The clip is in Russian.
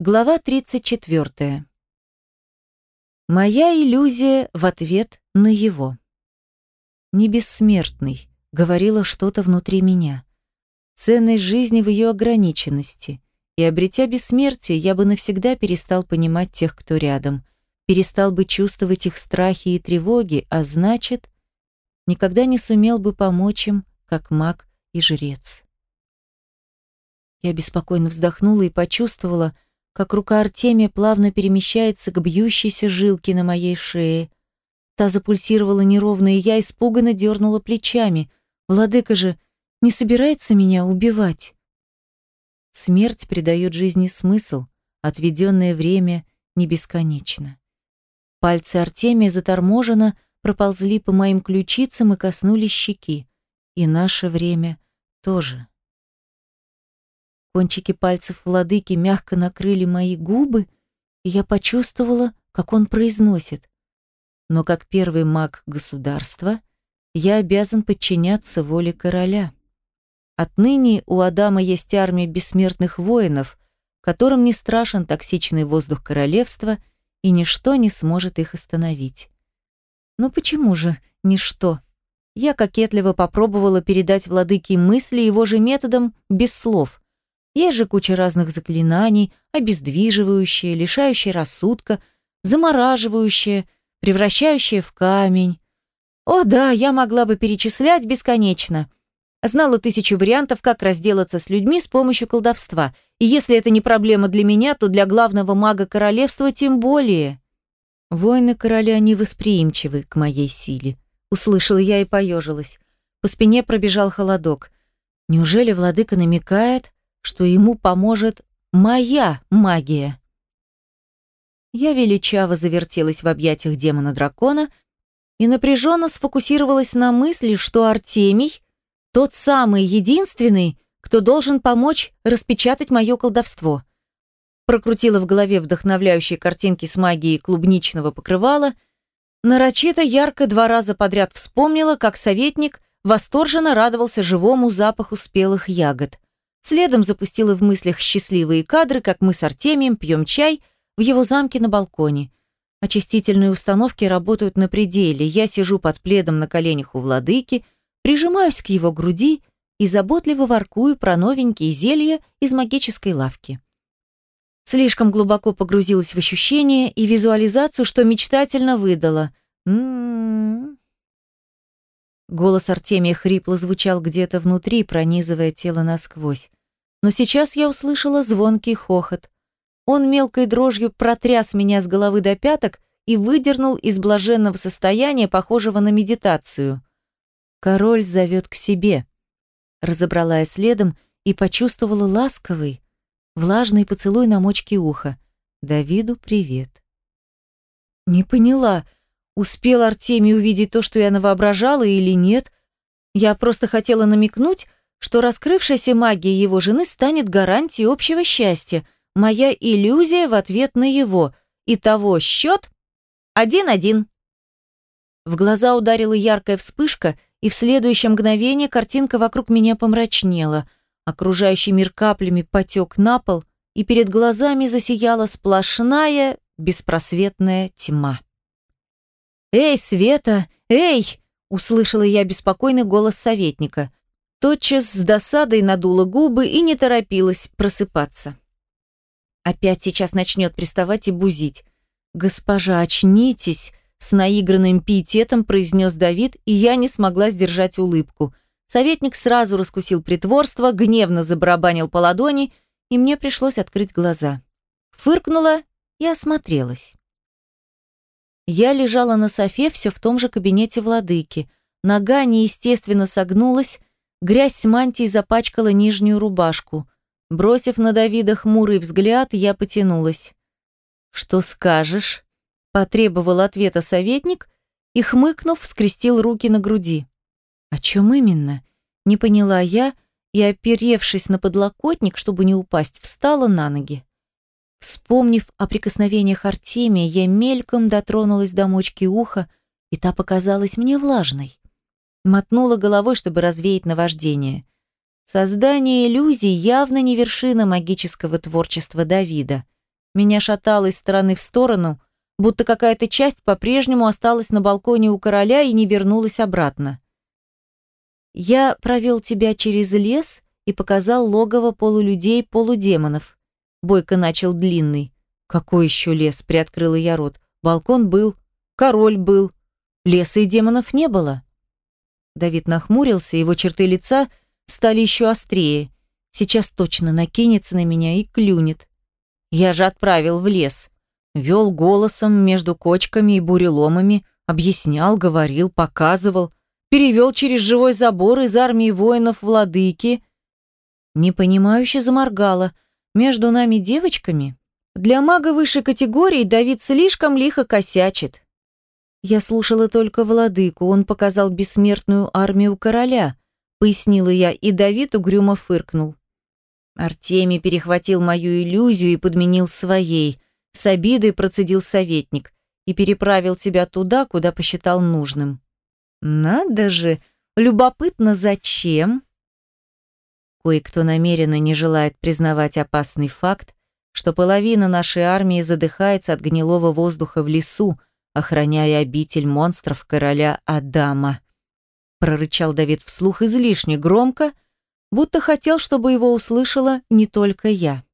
Глава 34. Моя иллюзия в ответ на его. «Не бессмертный», — говорила что-то внутри меня. Ценность жизни в ее ограниченности. И обретя бессмертие, я бы навсегда перестал понимать тех, кто рядом, перестал бы чувствовать их страхи и тревоги, а значит, никогда не сумел бы помочь им, как маг и жрец. Я беспокойно вздохнула и почувствовала, как рука Артемия плавно перемещается к бьющейся жилке на моей шее. Та запульсировала неровно, и я испуганно дернула плечами. Владыка же не собирается меня убивать. Смерть придает жизни смысл, отведенное время не бесконечно. Пальцы Артемия заторможенно проползли по моим ключицам и коснулись щеки. И наше время тоже. Кончики пальцев владыки мягко накрыли мои губы, и я почувствовала, как он произносит. Но как первый маг государства я обязан подчиняться воле короля. Отныне у Адама есть армия бессмертных воинов, которым не страшен токсичный воздух королевства, и ничто не сможет их остановить. Но почему же ничто? Я кокетливо попробовала передать владыке мысли его же методом без слов. Есть же куча разных заклинаний, обездвиживающие, лишающие рассудка, замораживающие, превращающие в камень. О да, я могла бы перечислять бесконечно. Знала тысячу вариантов, как разделаться с людьми с помощью колдовства. И если это не проблема для меня, то для главного мага королевства тем более. Воины короля невосприимчивы к моей силе. Услышала я и поежилась. По спине пробежал холодок. Неужели владыка намекает, что ему поможет моя магия. Я величаво завертелась в объятиях демона-дракона и напряженно сфокусировалась на мысли, что Артемий — тот самый единственный, кто должен помочь распечатать мое колдовство. Прокрутила в голове вдохновляющие картинки с магией клубничного покрывала, нарочито ярко два раза подряд вспомнила, как советник восторженно радовался живому запаху спелых ягод. Следом запустила в мыслях счастливые кадры, как мы с Артемием пьем чай в его замке на балконе. Очистительные установки работают на пределе. Я сижу под пледом на коленях у владыки, прижимаюсь к его груди и заботливо воркую про новенькие зелья из магической лавки. Слишком глубоко погрузилась в ощущения и визуализацию, что мечтательно выдала. «М-м-м». Голос Артемия хрипло звучал где-то внутри, пронизывая тело насквозь. Но сейчас я услышала звонкий хохот. Он мелкой дрожью протряс меня с головы до пяток и выдернул из блаженного состояния, похожего на медитацию. «Король зовет к себе», — разобрала я следом и почувствовала ласковый, влажный поцелуй на мочке уха. «Давиду привет». Не поняла, успел Артемий увидеть то, что я навоображала или нет. Я просто хотела намекнуть, что раскрывшаяся магия его жены станет гарантией общего счастья. Моя иллюзия в ответ на его. И того счет один-один. В глаза ударила яркая вспышка, и в следующее мгновение картинка вокруг меня помрачнела. Окружающий мир каплями потек на пол, и перед глазами засияла сплошная, беспросветная тьма. «Эй, Света! Эй!» — услышала я беспокойный голос советника тотчас с досадой надула губы и не торопилась просыпаться. Опять сейчас начнет приставать и бузить. «Госпожа, очнитесь!» С наигранным пиететом произнес Давид, и я не смогла сдержать улыбку. Советник сразу раскусил притворство, гневно забарабанил по ладони, и мне пришлось открыть глаза. Фыркнула и осмотрелась. Я лежала на софе все в том же кабинете владыки. Нога неестественно согнулась, Грязь с мантии запачкала нижнюю рубашку. Бросив на Давида хмурый взгляд, я потянулась. «Что скажешь?» – потребовал ответа советник и, хмыкнув, скрестил руки на груди. «О чем именно?» – не поняла я и, оперевшись на подлокотник, чтобы не упасть, встала на ноги. Вспомнив о прикосновениях Артемия, я мельком дотронулась до мочки уха, и та показалась мне влажной. Мотнула головой, чтобы развеять наваждение. Создание иллюзий явно не вершина магического творчества Давида. Меня шатало из стороны в сторону, будто какая-то часть по-прежнему осталась на балконе у короля и не вернулась обратно. «Я провел тебя через лес и показал логово полулюдей-полудемонов», бойко начал длинный. «Какой еще лес?» — приоткрыла я рот. «Балкон был, король был, леса и демонов не было». Давид нахмурился, его черты лица стали еще острее. Сейчас точно накинется на меня и клюнет. Я же отправил в лес. Вел голосом между кочками и буреломами, объяснял, говорил, показывал, перевел через живой забор из армии воинов владыки. Непонимающе заморгала. Между нами девочками? Для мага высшей категории Давид слишком лихо косячит. Я слушала только владыку, он показал бессмертную армию короля, пояснила я, и Давид угрюмо фыркнул. Артемий перехватил мою иллюзию и подменил своей. С обидой процедил советник и переправил тебя туда, куда посчитал нужным. Надо же, любопытно зачем? Кое-кто намеренно не желает признавать опасный факт, что половина нашей армии задыхается от гнилого воздуха в лесу, охраняя обитель монстров короля Адама. Прорычал Давид вслух излишне громко, будто хотел, чтобы его услышала не только я.